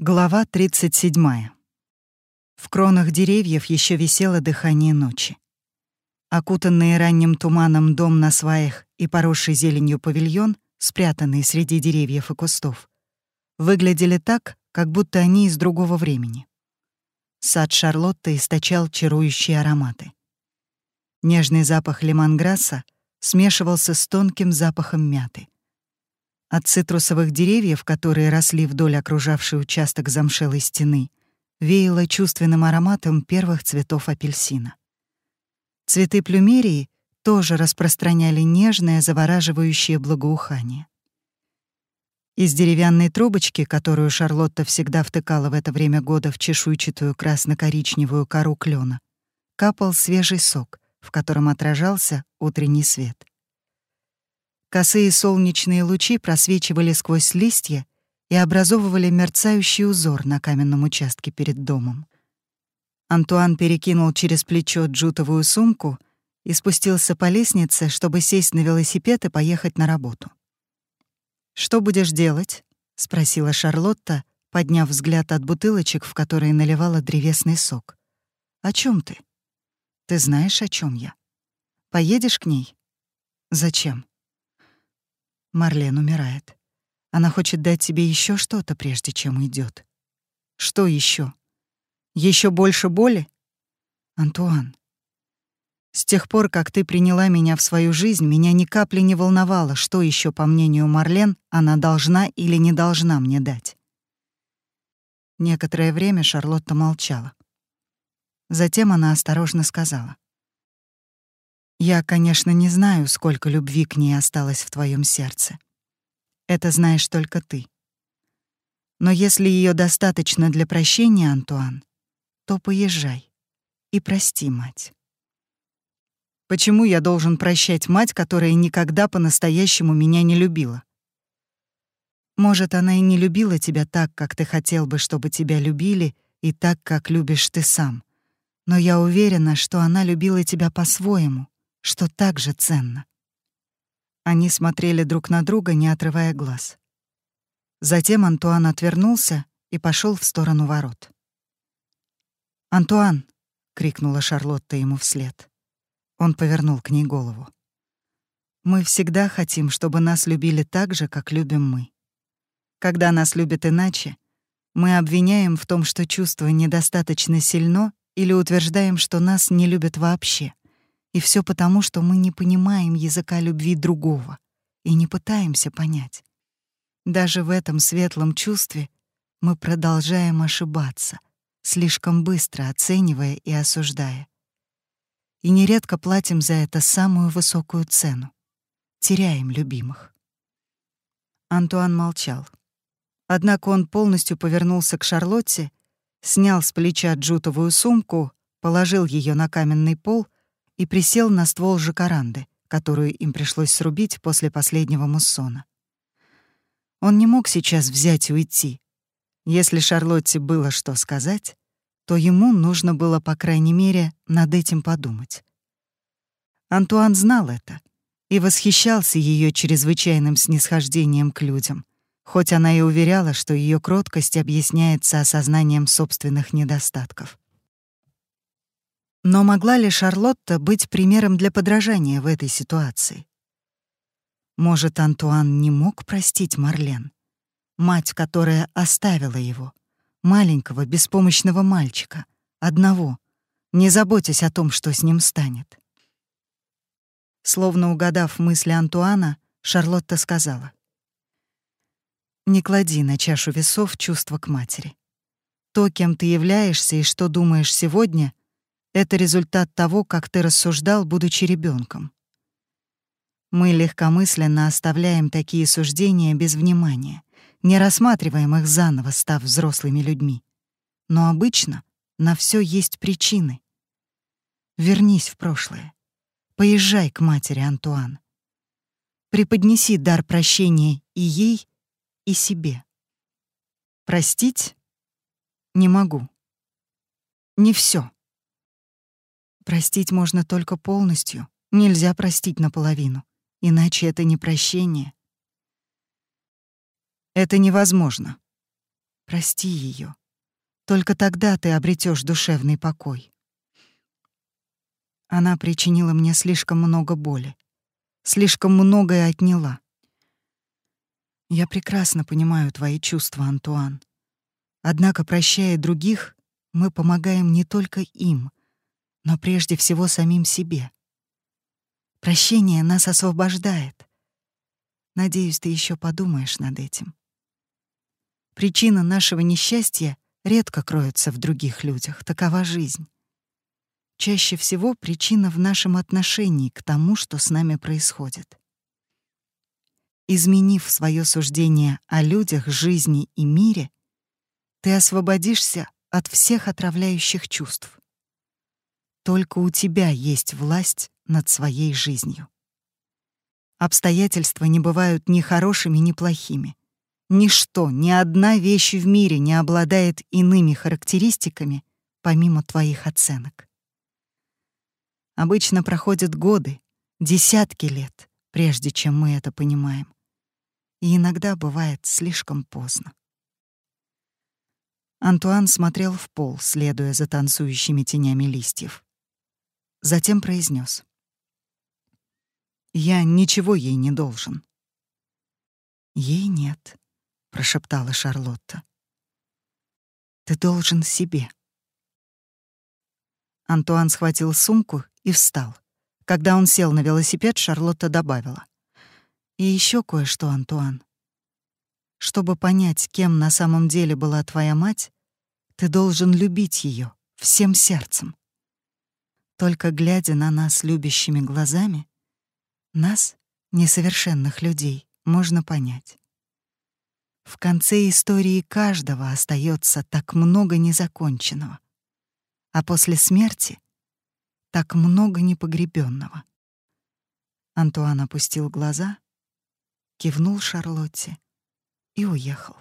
Глава 37. В кронах деревьев еще висело дыхание ночи. Окутанный ранним туманом дом на сваях и поросший зеленью павильон, спрятанный среди деревьев и кустов, выглядели так, как будто они из другого времени. Сад Шарлотты источал чарующие ароматы. Нежный запах лимонграсса смешивался с тонким запахом мяты — от цитрусовых деревьев, которые росли вдоль окружавшей участок замшелой стены, веяло чувственным ароматом первых цветов апельсина. Цветы плюмерии тоже распространяли нежное, завораживающее благоухание. Из деревянной трубочки, которую Шарлотта всегда втыкала в это время года в чешуйчатую красно-коричневую кору клена, капал свежий сок, в котором отражался утренний свет. Косые солнечные лучи просвечивали сквозь листья и образовывали мерцающий узор на каменном участке перед домом. Антуан перекинул через плечо джутовую сумку и спустился по лестнице, чтобы сесть на велосипед и поехать на работу. «Что будешь делать?» — спросила Шарлотта, подняв взгляд от бутылочек, в которые наливала древесный сок. «О чем ты?» «Ты знаешь, о чем я. Поедешь к ней?» «Зачем?» Марлен умирает. Она хочет дать тебе еще что-то, прежде чем уйдет. Что еще? Еще больше боли? Антуан, с тех пор, как ты приняла меня в свою жизнь, меня ни капли не волновало, что еще, по мнению Марлен, она должна или не должна мне дать. Некоторое время Шарлотта молчала. Затем она осторожно сказала. Я, конечно, не знаю, сколько любви к ней осталось в твоем сердце. Это знаешь только ты. Но если ее достаточно для прощения, Антуан, то поезжай и прости мать. Почему я должен прощать мать, которая никогда по-настоящему меня не любила? Может, она и не любила тебя так, как ты хотел бы, чтобы тебя любили, и так, как любишь ты сам. Но я уверена, что она любила тебя по-своему, что так же ценно. Они смотрели друг на друга, не отрывая глаз. Затем Антуан отвернулся и пошел в сторону ворот. «Антуан!» — крикнула Шарлотта ему вслед. Он повернул к ней голову. «Мы всегда хотим, чтобы нас любили так же, как любим мы. Когда нас любят иначе, мы обвиняем в том, что чувство недостаточно сильно или утверждаем, что нас не любят вообще. И все потому, что мы не понимаем языка любви другого и не пытаемся понять. Даже в этом светлом чувстве мы продолжаем ошибаться, слишком быстро оценивая и осуждая. И нередко платим за это самую высокую цену. Теряем любимых. Антуан молчал. Однако он полностью повернулся к Шарлотте, снял с плеча джутовую сумку, положил ее на каменный пол — и присел на ствол жакаранды, которую им пришлось срубить после последнего муссона. Он не мог сейчас взять и уйти. Если Шарлотте было что сказать, то ему нужно было, по крайней мере, над этим подумать. Антуан знал это и восхищался ее чрезвычайным снисхождением к людям, хоть она и уверяла, что ее кроткость объясняется осознанием собственных недостатков. Но могла ли Шарлотта быть примером для подражания в этой ситуации? Может, Антуан не мог простить Марлен, мать, которая оставила его, маленького беспомощного мальчика, одного, не заботясь о том, что с ним станет. Словно угадав мысли Антуана, Шарлотта сказала: "Не клади на чашу весов чувства к матери. То, кем ты являешься и что думаешь сегодня, это результат того, как ты рассуждал, будучи ребенком. Мы легкомысленно оставляем такие суждения без внимания, не рассматриваем их заново, став взрослыми людьми. Но обычно на все есть причины. Вернись в прошлое. Поезжай к матери Антуан. Преподнеси дар прощения и ей, и себе. Простить не могу. Не все. Простить можно только полностью, нельзя простить наполовину, иначе это не прощение. Это невозможно. Прости ее. Только тогда ты обретешь душевный покой. Она причинила мне слишком много боли, слишком многое отняла. Я прекрасно понимаю твои чувства, Антуан. Однако, прощая других, мы помогаем не только им, но прежде всего самим себе. Прощение нас освобождает. Надеюсь, ты еще подумаешь над этим. Причина нашего несчастья редко кроется в других людях, такова жизнь. Чаще всего причина в нашем отношении к тому, что с нами происходит. Изменив свое суждение о людях, жизни и мире, ты освободишься от всех отравляющих чувств. Только у тебя есть власть над своей жизнью. Обстоятельства не бывают ни хорошими, ни плохими. Ничто, ни одна вещь в мире не обладает иными характеристиками, помимо твоих оценок. Обычно проходят годы, десятки лет, прежде чем мы это понимаем. И иногда бывает слишком поздно. Антуан смотрел в пол, следуя за танцующими тенями листьев. Затем произнес: «Я ничего ей не должен». «Ей нет», — прошептала Шарлотта. «Ты должен себе». Антуан схватил сумку и встал. Когда он сел на велосипед, Шарлотта добавила. «И еще кое-что, Антуан. Чтобы понять, кем на самом деле была твоя мать, ты должен любить ее всем сердцем. Только глядя на нас любящими глазами, нас, несовершенных людей, можно понять. В конце истории каждого остается так много незаконченного, а после смерти — так много непогребенного. Антуан опустил глаза, кивнул Шарлотте и уехал.